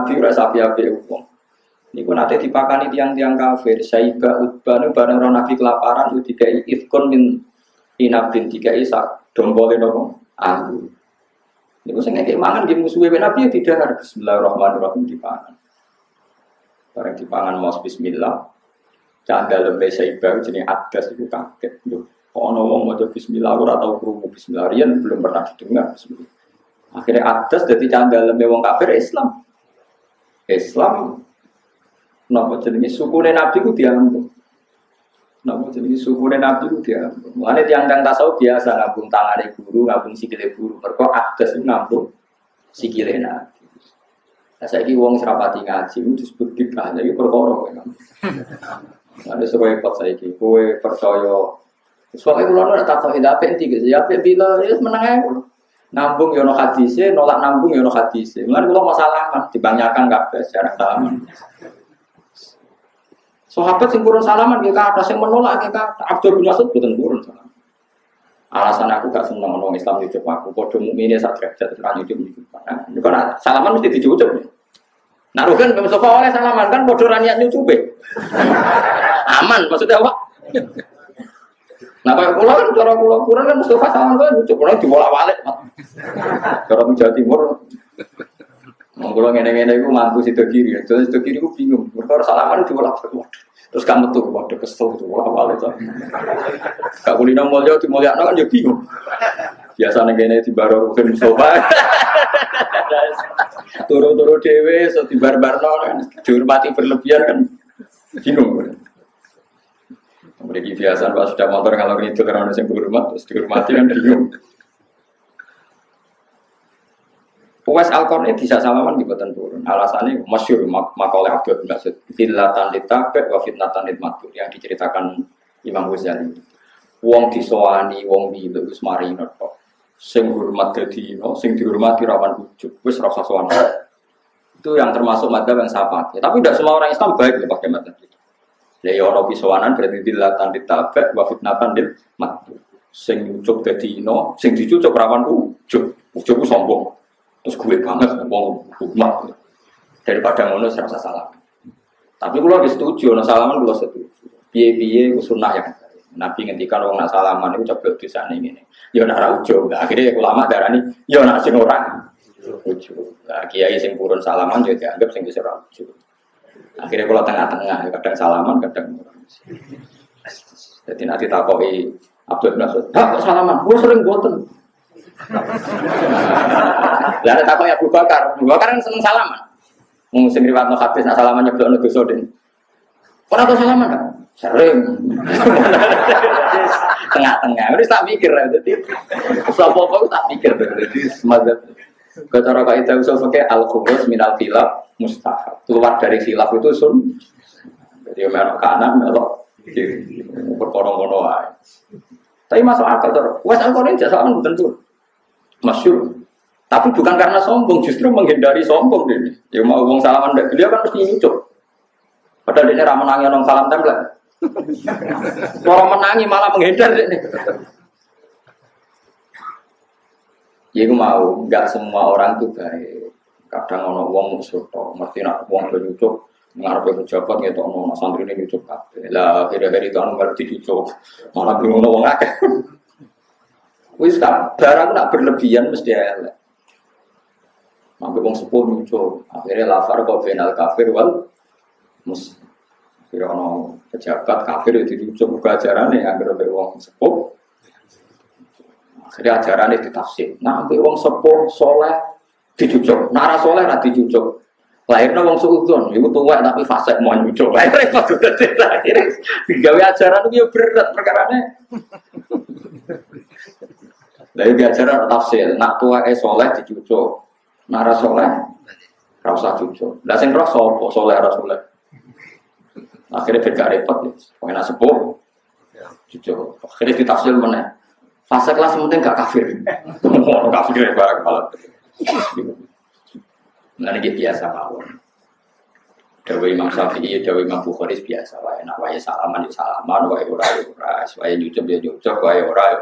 Nabi ora sapi-api wong. Niku nate dipakani tiang-tiang kafir, Saiba Utbah nu bareng ora Nabi kelaparan itu dikai ifkon min inabin dikai sak dombole nopo anggur. Niku sing ngekek mangan nggih musuhe Nabi ya tidak bismillahirrahmanirrahim dipangan. Bareng dipangan mau bismillah. Cak lembe Saiba jenenge adas iku kaget. Lho, kok ana wong maca bismillah ora tau krungu bismillah riyen belum pernah didengar bismillah. Akhirnya adas jadi candal wong kafir Islam. Islam Napa jenenge sukune Nabi ku diambung. Napa jenenge sukune Nabi ku diambung. Mulane tiang-tiang tasawuf biasa ngambung tangane guru, ngambung sikile guru. Mergo adas itu ngambung sikile Nabi. Nah, saya ini uang serapati ngaji, itu disebut bid'ah, jadi perkara kan. Ada sebuah repot saya ini, kue percaya. Soalnya kalau tak tahu tidak tiga, ya bila ya menang. Nambung yono hadisnya, nolak nambung yono hadisnya. Mulai kalau masalah kan, dibanyakan nggak secara salaman. Sahabat sing purun salaman kita kata, sing menolak kita. Abdul bin Mas'ud bukan purun salaman. Alasan aku gak seneng orang Islam di aku, bodoh mukminnya saat derajat terus di Nah, ini kan salaman mesti dicucuk. Nah, kan Mustafa oleh salaman kan bodoh raniat nyucup Aman maksudnya apa? Nah, kalau pulau kan cara pulau kurang kan Mustafa salaman kan nyucup, orang dibolak balik. Cara Jawa Timur Mengkulo ngene-ngene iku mampu sido kiri, terus sido kiri ku bingung. Mereka salaman di bola Terus kamu tuh waduh kesel tuh bola balik. Kak kulino mulya di mulya kan ya bingung. Biasa ngene di baro rugen sofa. Turu-turu dewe, so di bar-barno kan dihormati berlebihan kan bingung. Mereka biasa pas sudah motor kalau itu karena yang berhormat terus dihormati kan bingung. Uwais ini bisa salaman di batan turun. Alasannya masyur mak makalah Abdul bin Mas'ud. Fitnatan ditabek wa fitnatan ditmatur yang diceritakan Imam Ghazali. Wong disowani, wong di itu mari kok. Sing hormat dadi no, sing dihormati rawan ujuk. Wis rasa. Itu yang termasuk madzhab yang saya pakai. Tapi tidak semua orang Islam baik ya pakai madzhab itu. Ya ya orang bisowanan berarti dilatan ditabek wa fitnatan ditmatur. Sing ujuk dadi no, sing dicucuk rawan ujuk. Ujuk sombong. Terus gue banget ngomong hukmat. Daripada ngono serasa salah. Tapi kalau habis setuju, nah salaman kalau setuju. Biye-biye itu sunnah yang Nabi ngendikan orang nak salaman itu coba di sana ini. Ya nak raujo, akhirnya ulama darah ini, ya nak sing orang. Ujo. Nah, kiai sing purun salaman jadi anggap sing bisa raujo. Akhirnya kalau tengah-tengah, kadang salaman, kadang. Jadi nanti takoi Abdul Nasir, tak salaman, gue sering boten. Lah ada takut Abu Bakar, Abu Bakar kan seneng salaman. Mau sing riwayat hadis nak salaman nyeblok nego sodin. Ora tau salaman kan? Sering. Tengah-tengah. Wis tak pikir dadi sapa kok tak pikir dadi semadzat. Kata kaidah usul pakai al khubus minal khilaf mustahab. Keluar dari khilaf itu sun. Jadi melok kanan, melok kiri. Wae. Tapi masuk akal terus. Wes angkone jasa kan tentu masyur. Tapi bukan karena sombong, justru menghindari sombong ini. Ya mau ngomong salaman dari beliau kan mesti nyucuk. Padahal ini ramah menangi orang salam tempel. Orang menangi malah menghindar ini. Ya mau, nggak semua orang itu baik. Kadang orang uang musuh toh, mesti nak uang nyucuk ngarep pejabat gitu ono santri ini nyucuk kabeh. Lah akhir-akhir itu anu malah dicucuk. Malah bingung wong akeh. Wis kan, barang nak berlebihan mesti elek. Mampu wong sepuh muncul, akhirnya lafar kau final kafir wal mus. Kira ono pejabat kafir itu diucap buka ajaran yang agar wong sepuh. Akhirnya ajaran itu ditafsir. Nah, ambil wong sepuh soleh dicucuk, nara soleh nanti dicucuk. Lahirnya wong suudon, itu tua tapi fase mau nyucuk. Lahir repot akhirnya digawe ajaran itu ya berat perkaranya. Dari diajaran tafsir, nak tua eh soleh dicucuk, nara soleh, rasa cucuk. Lah sing roh sopo soleh rasuleh. Akhirnya beda repot ya, pengen sepuh, cucuk. Akhirnya ditafsir mana? Fase kelas penting gak kafir. Kafir ya barang malah. Nah ini biasa mawon. Dawa Imam Syafi'i, Dawa Imam Bukhari biasa wae. Nak wae salaman ya salaman, wae ora ya ora, wae nyucup ya nyucup, wae ora ya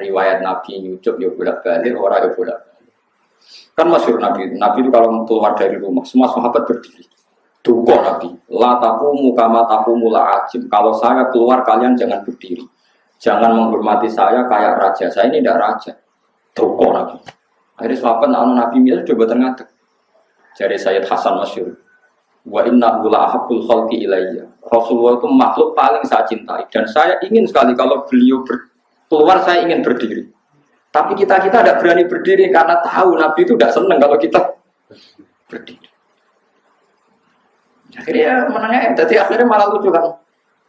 riwayat Nabi nyucup ya bolak balik, orang ya bolak. Kan masyur Nabi, Nabi itu kalau keluar dari rumah, semua sahabat berdiri. Duko Nabi, la muka mataku mula ajim. Kalau saya keluar kalian jangan berdiri. Jangan menghormati saya kayak raja. Saya ini tidak raja. Duko Nabi. Akhirnya sahabat anak Nabi Mila coba terngatek. Jadi Sayyid Hasan Masyur. Wa inna gula ahabul khalqi ilayya. Rasulullah itu makhluk paling saya cintai. Dan saya ingin sekali kalau beliau ber, keluar saya ingin berdiri. Tapi kita-kita tidak berani berdiri karena tahu Nabi itu tidak senang kalau kita berdiri. Akhirnya menangnya, jadi akhirnya malah lucu kan.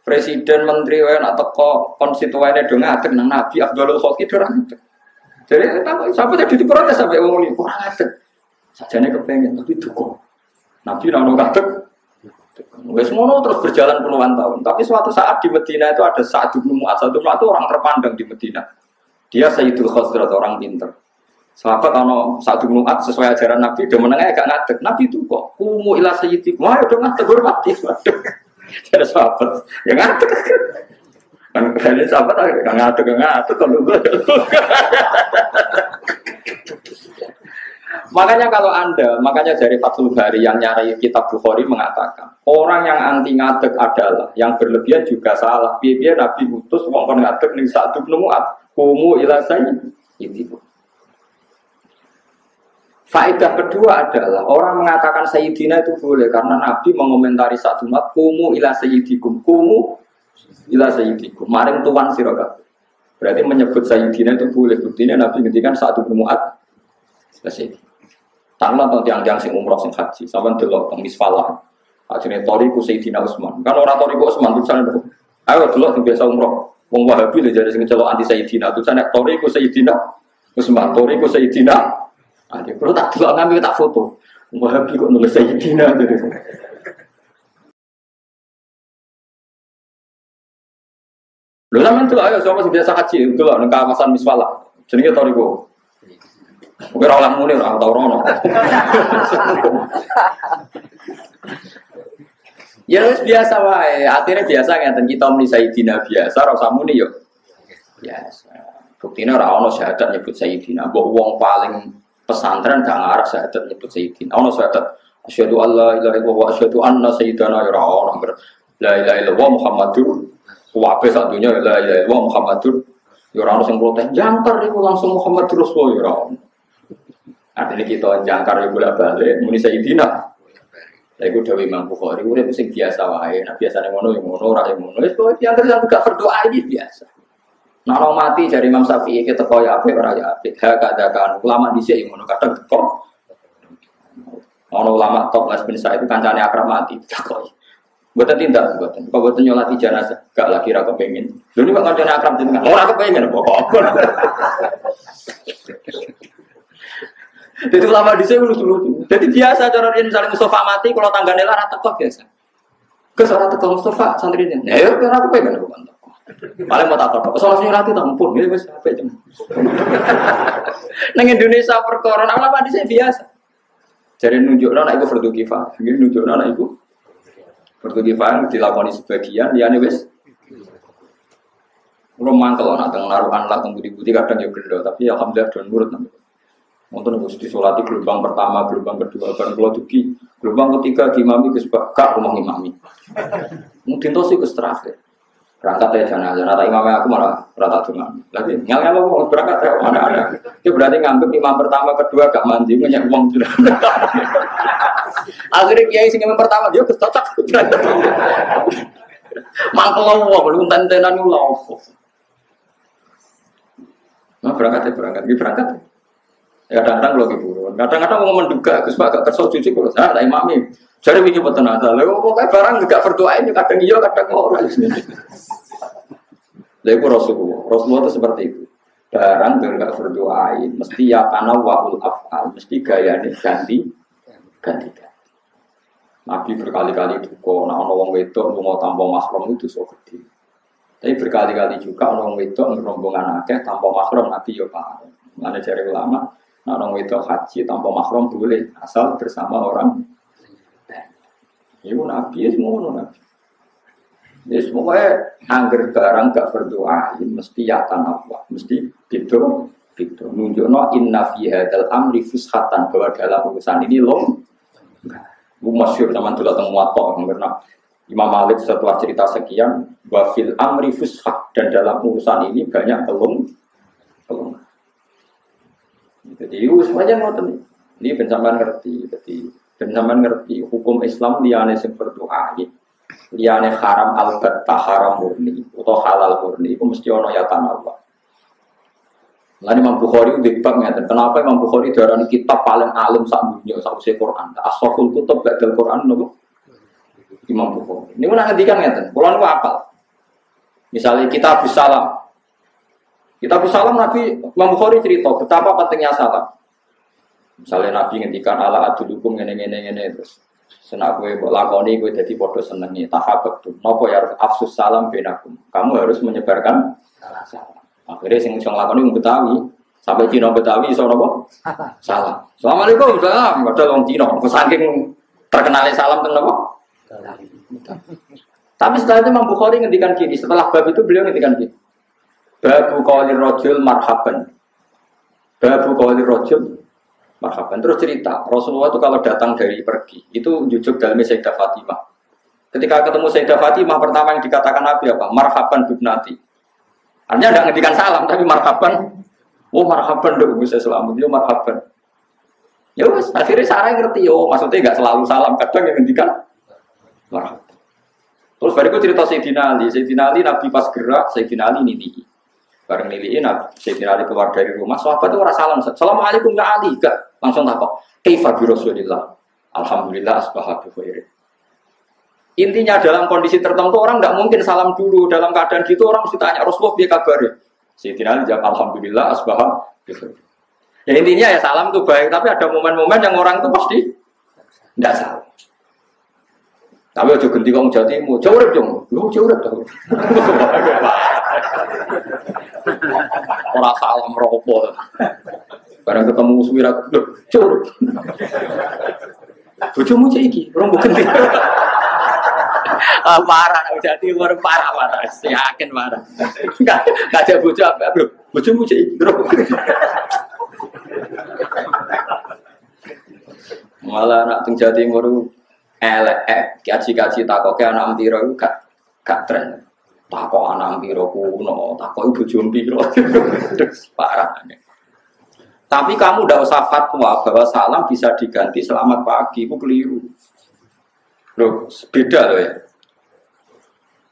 Presiden, menteri, wen atau kok konstituennya dong ngadeg nang Nabi Abdul Khalqi dorang Jadi sampai jadi diprotes sampai umum ini kurang ngadeg. Sajane kepengen tapi duko. Nabi nang ngadeg. Wes ngono terus berjalan puluhan tahun. Tapi suatu saat di Medina itu ada satu bin Mu'ad. Sa'ad itu orang terpandang di Medina. Dia Sayyidul Khosrat, orang pinter. Sahabat ano satu nuat sesuai ajaran Nabi, dia menengah agak ngadeg. Nabi itu kok kumu ilah sayyidi. Wah, udah ngadeg hormati. Ada sahabat yang ngadeg. Kan ini sahabat agak ngadeg, ngadeg kalau. Makanya kalau Anda, makanya dari Fathul Bari yang nyari kitab Bukhari mengatakan, orang yang anti ngadeg adalah yang berlebihan juga salah. Biar Nabi utus wong ngadeg nih satu nuat, kumu ilah sayyidi. Faedah kedua adalah orang mengatakan Sayyidina itu boleh karena Nabi mengomentari satu umat kumu ila Sayyidikum. Kumu ila Sayyidikum. Maring tuan sirokat berarti menyebut Sayyidina itu boleh. Buktinya Nabi ngendikan satu muat Sayyidina Tanglah atau tiang-tiang sing umroh sing haji sampai delok teng misfalah akhirnya toriku Sayyidina Utsman kan orang toriku Utsman tulisannya itu ayo delok sing biasa umroh wong Wahabi lho jadi sing celok anti Sayyidina tulisannya toriku Sayyidina Utsman toriku Sayyidina ada perlu tak dulu ngambil tak foto. Wahabi kok nulis Sayyidina gitu. Lho sampean tuh ayo sapa sing biasa haji delok nang kawasan Miswala. Jenenge Toriko. Ora orang muni ora tau rono. Ya wis biasa wae, akhirnya biasa ngeten kita muni Sayyidina biasa ora usah muni yo. Biasa. Buktinya ora ono syahadat nyebut Sayyidina, mbok wong paling pesantren gak ngarep syahadat nyebut sayyidina. Ono syahadat asyhadu alla ilaha illallah wa asyhadu anna sayyidana ya ono la ilaha illallah Muhammadur wabe satunya la ilaha illallah Muhammadur ya ono sing jangkar iku langsung Muhammadur Rasulullah ya ono. Artinya kita jangkar ya bolak balik muni sayyidina. Lah iku dawuh Imam Bukhari urip sing biasa wae. Nah biasane ngono ya ngono ora ya ngono. Kok yang terus gak berdoa ini biasa. Nah, orang mati dari Imam Syafi'i kita kau ya apik ora ya apik. Ha kadakan ulama di sini ngono kadang teko. Ono ulama top bin Sa'id itu kancane akrab mati takoi. Buatan tindak, buatan. Kau buatan nyolati jenazah, gak lagi raga pengen. Dulu kok kancane akrab jenengan, ora kepengen pokok. Jadi ulama di sini lucu-lucu. Jadi biasa cara dia misalnya Mustafa mati, kalau tanggane lara teko biasa. Ke seorang teko Mustafa santri ini, ya ora kepengen aku mantap. Paling mau tak apa? Soal sing rati tak mumpun, ya wis sampai jam. Nang Indonesia perkara nang lama dhisik biasa. Jadi nunjukno nek iku fardu kifayah, nggih nunjukno nek iku fardu kifayah dilakoni sebagian, liyane wis Kulo mangkel ana teng naruhan lah teng budi-budi kadang ya gendho, tapi alhamdulillah don nurut nang. Wonten Gus disolati gelombang pertama, gelombang kedua, bareng kula dugi, gelombang ketiga dimami ke gak rumah imami. Mungkin to sih ke terakhir. Berangkat ya jangan aja. Rata imam aku malah rata cuma. Lagi ngel ngel mau berangkat ya mana ada. Itu berarti ngambil imam pertama kedua gak mandi punya uang sudah. Akhirnya kiai sing imam pertama dia kecocok. Mangkel lo belum tentenan lo. Nah berangkat ya berangkat, dia berangkat. Ya kadang-kadang lo gitu. Kadang-kadang mau menduga, Gus Pak gak kerso cuci kalau saya tak imami. Jadi begini buat tenaga, lalu pokoknya barang gak berdoa ini kadang iya kadang orang. Lalu itu Rasulullah, Rasulullah itu seperti itu. Barang gak berdoa mesti ya karena wahul afal, mesti gaya nih ganti, ganti. Nabi berkali-kali duka, nah ono wong wedok mau tanpa mahram itu so gede. Tapi berkali-kali juga ono wong wedok rombongan akeh tanpa mahram Nabi yo pak. Mana cari ulama, nah ono wedok haji tanpa mahram boleh asal bersama orang Ibu nabi, ya semua nabi. Ya semuanya angger barang gak berdoa, mesti ya tanah mesti gitu Gitu. Nunjukno inna fi hadzal amri fushatan bahwa dalam urusan ini lo masyur zaman dulu teng muwatta karena Imam Malik setelah cerita sekian wafil amri fushah dan dalam urusan ini banyak kelung. Jadi semuanya ngoten. Ini bencaman ngerti, jadi bencaman ngerti hukum Islam liane sing berdoa liane haram albat haram murni atau halal murni itu mesti ono ya Allah. Lalu Imam Bukhari udah bab ngeten. Kenapa Imam Bukhari darah kitab paling alim saat dunia saat usia Quran. Asoful kutub badal Quran nopo. Imam Bukhari. Ini mana ngendikan ngeten. Itu apa? Misalnya kita salam. Kita salam Nabi Imam Bukhari cerita betapa pentingnya salam. Misalnya Nabi ngendikan ala adulukum ngene ngene ngene terus senak gue lakoni gue jadi bodoh senengnya tahabak tuh. Nopo ya harus afsus salam benakum. Kamu harus menyebarkan salam. Akhirnya sing sing lakoni wong Betawi, sampai Cina Betawi iso napa? Salam. Assalamualaikum, salam. Padahal wong Cina, saking terkenalnya salam teng napa? Tapi setelah itu Imam Bukhari ngendikan gini, setelah bab itu beliau ngendikan gini. Babu qalir rajul marhaban. Babu qalir rajul marhaban. Terus cerita, Rasulullah itu kalau datang dari pergi, itu jujuk dalam Sayyidah Fatimah. Ketika ketemu Sayyidah Fatimah, pertama yang dikatakan Nabi apa? Marhaban bibnati. Artinya tidak ngendikan salam, tapi marhaban. Oh marhaban dong, bisa selamat. Yo marhaban. Ya wes, akhirnya Sarah ngerti, oh maksudnya nggak selalu salam, kadang yang ngendikan marhaban. Terus bariku cerita Sayyidina Ali, Sayyidina Ali Nabi pas gerak, Sayyidina Ali ini Bareng nili ini, Sayyidina Ali keluar dari rumah, sahabat itu orang salam, Assalamualaikum ya Ali, gak langsung apa? Kaifa bi Rasulillah. Alhamdulillah asbaha bi Intinya dalam kondisi tertentu orang tidak mungkin salam dulu. Dalam keadaan gitu orang mesti tanya Rasulullah dia kabar Sayyidina Ali jawab Alhamdulillah asbahah. Ya intinya ya salam itu baik, tapi ada momen-momen yang orang itu pasti tidak salam. Tapi aja ganti kong jatimu, jauh urip dong, lu jauh urip dong. Orang salam rokok. Barang ketemu suwira, jauh urip. Bojomu cek iki, orang bukan uh, parah udah timur parah parah yakin parah nggak nggak ada bocah apa bro bojomu cek bro malah anak tung Jawa Timur elek eh kaji-kaji takok ke anak piro itu gak gak tren takok anak piro kuno takok ibu jumpi parah tapi kamu udah usah fatwa bahwa salam bisa diganti selamat pagi, itu keliru. Loh, beda loh ya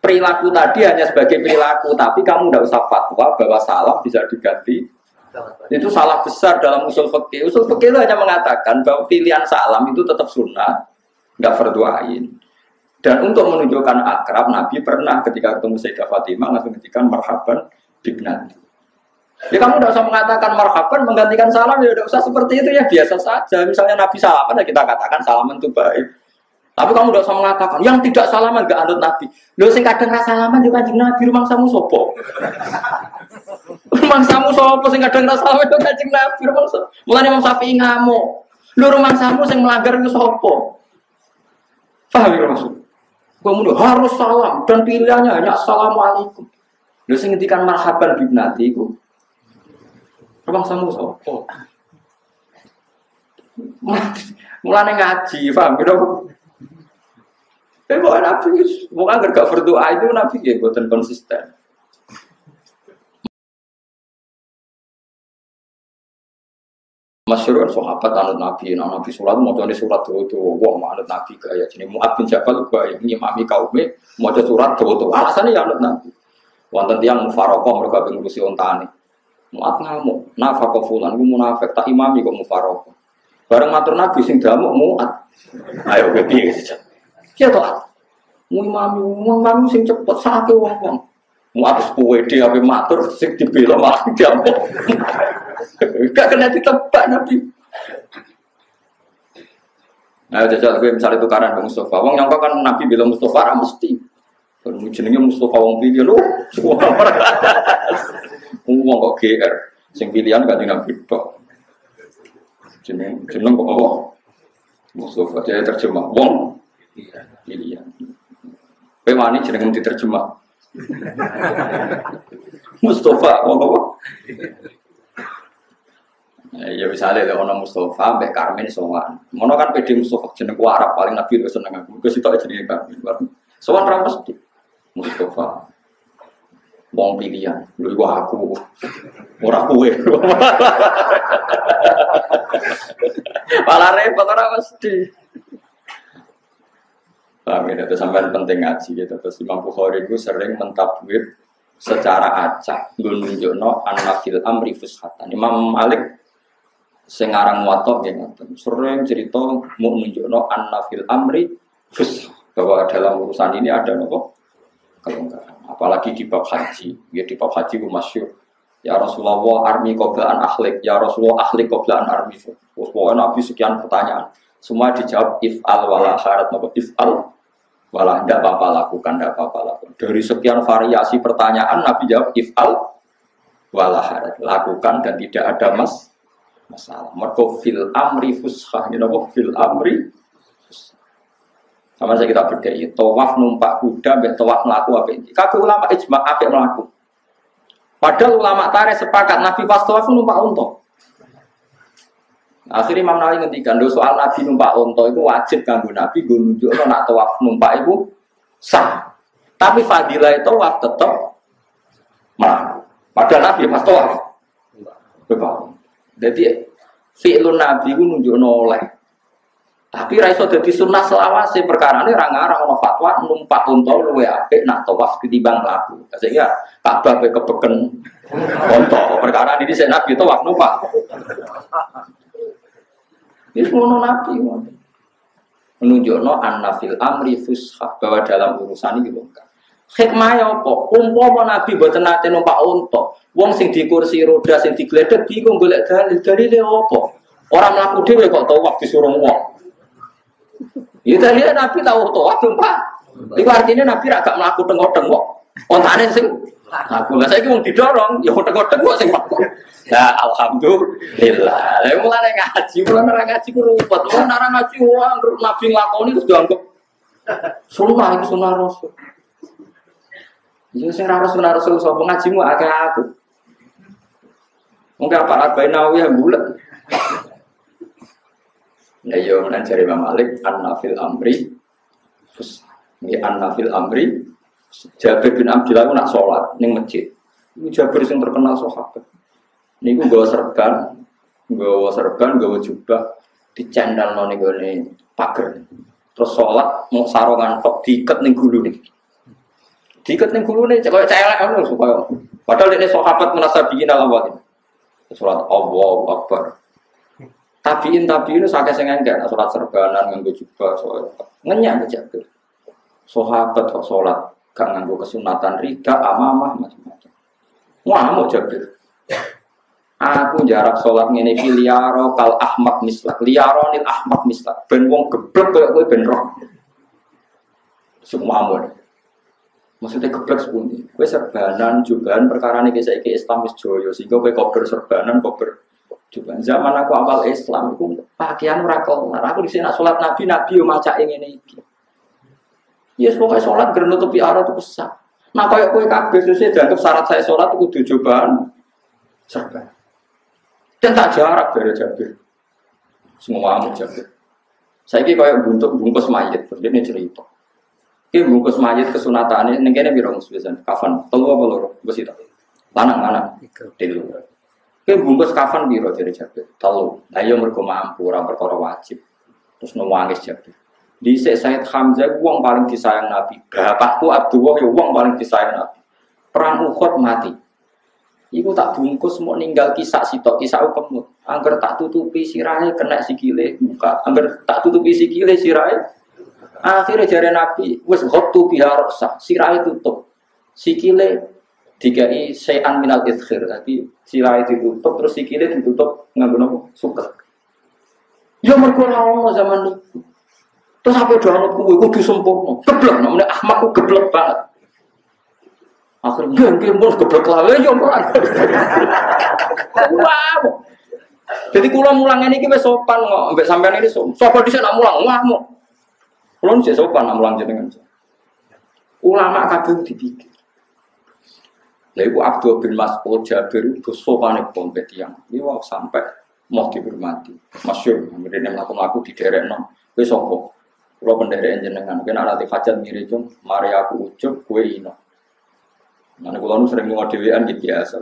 perilaku tadi hanya sebagai perilaku, tapi kamu tidak usah fatwa bahwa salam bisa diganti. Itu salah besar dalam usul fikih. Usul fikih itu hanya mengatakan bahwa pilihan salam itu tetap sunnah, nggak berdoain. Dan untuk menunjukkan akrab, Nabi pernah ketika ketemu Sayyidah Fatimah langsung ketika marhaban bibnati. Ya kamu tidak usah mengatakan marhaban menggantikan salam ya tidak usah seperti itu ya biasa saja. Misalnya Nabi salaman ya kita katakan salaman itu baik. Tapi kamu udah usah mengatakan yang tidak salaman gak anut Nabi. Lo sing kadang rasa salaman juga kanjeng Nabi rumah samu sopo. rumah samu sopo sing kadang rasa salaman juga kanjeng Nabi rumah samu. Mulai Imam Syafi'i ngamuk. Lo rumah samu sing melanggar itu sopo. Paham ya maksud? Kamu harus salam dan pilihannya hanya assalamualaikum. Lo sing ngendikan marhaban bibnati iku. Rumah samu sopo. Mulai ngaji, paham gitu? Tapi kok Nabi, agar gak berdoa itu Nabi ya buatan konsisten. Masyur sahabat anut Nabi, nah Nabi surat mau jadi surat tuh tuh, wah mau anut Nabi gaya jadi Muat bin Jabal gaya mami kaumnya mau jadi surat tuh tuh, alasannya ya anut Nabi. Wonten tiang mufarokoh mereka pengurusi ontani. Muat ngamuk, nafkah fulan, gue munafik tak imami kok mufarokoh. Bareng matur Nabi sing damuk muat. Ayo piye Ya toh. Mu imami, mu imami sing cepet sakit wong-wong. Mu habis kue dia ape matur sing dibela malah diamuk. Gak kena ditebak Nabi. Nah, jajal gue misalnya tukaran Bang Mustafa. Wong nyangka kan Nabi bilang Mustafa mesti. Kalau jenenge Mustafa wong pilih lu. Wong kok GR. Sing pilihan gak Nabi tok. Jeneng jeneng kok apa? Mustafa dia terjemah wong pilihan. Kowe wani jeneng diterjemah. Mustafa, apa apa? Nah, ya misalnya ada orang Mustafa, Mbak Karmen sowan. Mono kan PD Mustafa jeneng ku Arab paling Nabi itu seneng aku. Gue sitok jenenge Karmen. Sowan ra mesti. Mustafa. Wong pilihan, lu gua aku, ora kue. Malah repot ora mesti. Paham ya, itu sampai penting ngaji gitu. Terus Imam Bukhari itu sering mentabwir secara acak. Gue nunjukno anafil amri fushatan. Imam Malik sing aran muwatta nggih ngoten. Sering cerita mau nunjukno annafil amri fus bahwa dalam urusan ini ada nopo kelonggaran. Apalagi di bab haji, ya di bab haji itu masyur. Ya Rasulullah armi qoblaan ahlik, ya Rasulullah ahlik qoblaan armi. Terus pokoknya Nabi sekian pertanyaan, semua dijawab if al wala syarat nopo if al wala tidak apa-apa lakukan, tidak apa-apa lakukan. Dari sekian variasi pertanyaan Nabi jawab if al wala syarat lakukan dan tidak ada mas masalah. Mergo fil amri fushah, you know, fil amri sama saya kita berdaya, tawaf numpak kuda, mbak tawaf melaku apa ini? Kakek ulama ijma apa melaku? Padahal ulama tarik sepakat Nabi pas tawaf numpak unta. Akhirnya Imam Nawawi ngendikan do soal Nabi numpak unta itu wajib kanggo Nabi gue nunjuk nak tawaf numpak itu sah. Tapi fadilah tawaf tetap melaku. Padahal Nabi pas tawaf. Betul. Jadi fi'lun nabi ku nunjuk oleh. Tapi ra iso dadi sunnah selawase perkara ini ra ngarang ana fatwa numpak unta luwe apik nak tawaf ketimbang laku. Sehingga Ka'bah pe kepeken unta. Perkara ini saya nabi tawaf numpak. Ini semua nabi menunjukno an-nafil amri fusha bahwa dalam urusan ini bukan. Hikmah ya apa? Umpama Nabi mboten nate numpak unta, wong sing di kursi roda sing digledek bingung golek dalil. Dalile apa? Orang mlaku dhewe kok tawaf disuruh wong. Ya dalile Nabi tahu tawaf numpak. Iku artinya Nabi ra gak mlaku tengok-tengok. Ontane sing aku lah saiki wong didorong, ya tengok-tengok sing mlaku. Ya alhamdulillah. Lah mulane ngaji, mulane ora ngaji ku rupet. Mulane ora ngaji wong Nabi nglakoni terus dianggap Sunnah, sunnah Rasul. Iya sing ora sunah rasul sapa ngajimu akeh aku. Mungkin apa arba'in nawawi yang bulat. Ya yo nan cari Imam Malik an-nafil amri. Terus ini an-nafil amri. Jabir bin Abdullah nak sholat ning masjid. Iku Jabir sing terkenal sahabat. Niku nggawa serban, nggawa serban, nggawa jubah dicendal nang ngene pager. Terus sholat mau sarongan kok diikat ning gulu nih. Diikat ning gulune kaya celek ngono supaya. Padahal ini sahabat munasabiyin al awal. Surat Allahu Akbar. Tabiin tabiin sakit sing enggak surat serbanan nganggo jubah soal ngenyak Jabir. Sahabat kok salat gak nganggo kesunatan rida amamah macam-macam. Wah, mau Jabir. Aku jarak sholat ngene iki kal ahmad mislak, liaro nil ahmad mislak. Ben wong geblek koyo ben roh. Semua Maksudnya geblek sepundi. Kue serbanan, jubahan, perkara ini kisah iki Islam is joyo. Sehingga kue kober serbanan, kober jubahan. Zaman aku awal Islam, aku pakaian rakel. Aku di sini sholat Nabi, Nabi yang macak ini iki. Ya, pokoknya sholat gerno nutupi arah itu besar. Nah, kayak kue kabeh, sesuai dianggap syarat saya sholat itu kudu serban. Dan tak jarak dari Jabir. Semua amu Jabir. Saya kira kayak bungkus mayat, terus ini cerita. Ki bungkus mayit kesunatan ini, nengkene biro musliman kafan, telu apa loro, besi itu, lanang lanang, tilu. Ki bungkus kafan biro dari jabir, telu. Nah yo mergo mampu orang perkara wajib, terus nangis jabir. Di Said Hamzah uang paling disayang Nabi, bapakku Abdullah ya uang paling disayang Nabi. Perang Uhud mati. Iku tak bungkus mau ninggal kisah sitok kisah ukemut. Angger tak tutupi sirai kena sikile buka. Angger tak tutupi sikile sirai Akhirnya jari Nabi, wes ghottu biha roksa, sirai tutup. Sikile dikai sayan minal idkhir. Jadi sirai ditutup, terus sikile ditutup nganggo suket. Ya mergo ono zaman itu. Terus apa doa anut kuwe kudu sempurna. Geblek namanya Ahmad ku geblek banget. Akhirnya dia mau geblek lawe ya ora. Wow. Jadi kula mulang ini kita sopan kok, mbek sampean ini sopan. Dhisik nak mulang, ngamuk. Kulon cek sopan amulang jenengan. Ulama kadung dipikir. Lah ibu Abdul bin Mas'ud Jabir itu sopan pompet yang ini sampai mau dihormati. Masyur, kemudian melakukan aku di daerah no. Kue sopo, kalau penderek jenengan, kena nanti hajat mirip tuh, mari aku ucup, kue ino. Mana kalau sering ngomong dewean gitu biasa.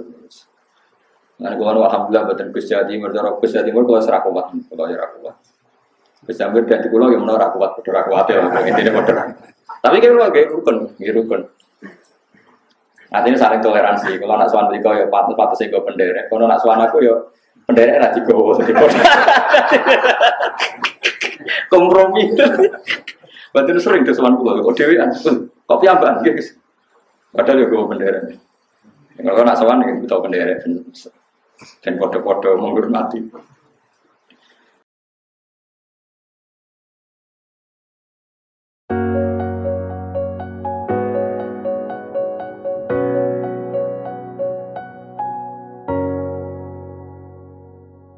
Mana kalau alhamdulillah badan Gus Jawa Timur, cara Gus Jawa Timur kalau serak kuat, kalau Gus Jawa ganti kulo yang menolak kuat, kudu kuat ya, intinya modern. Tapi kalau kayak rukun, gitu rukun. Artinya saling toleransi. Kalau anak suan kau ya patut patut sih gue penderek. Kalau anak suan aku ya penderek nanti gue kompromi. Berarti itu sering tuh suan kulo. Kok dewi kopi apa? Guys. Padahal ya gue penderek. Kalau anak suan ya gue tahu penderek dan kode-kode menghormati.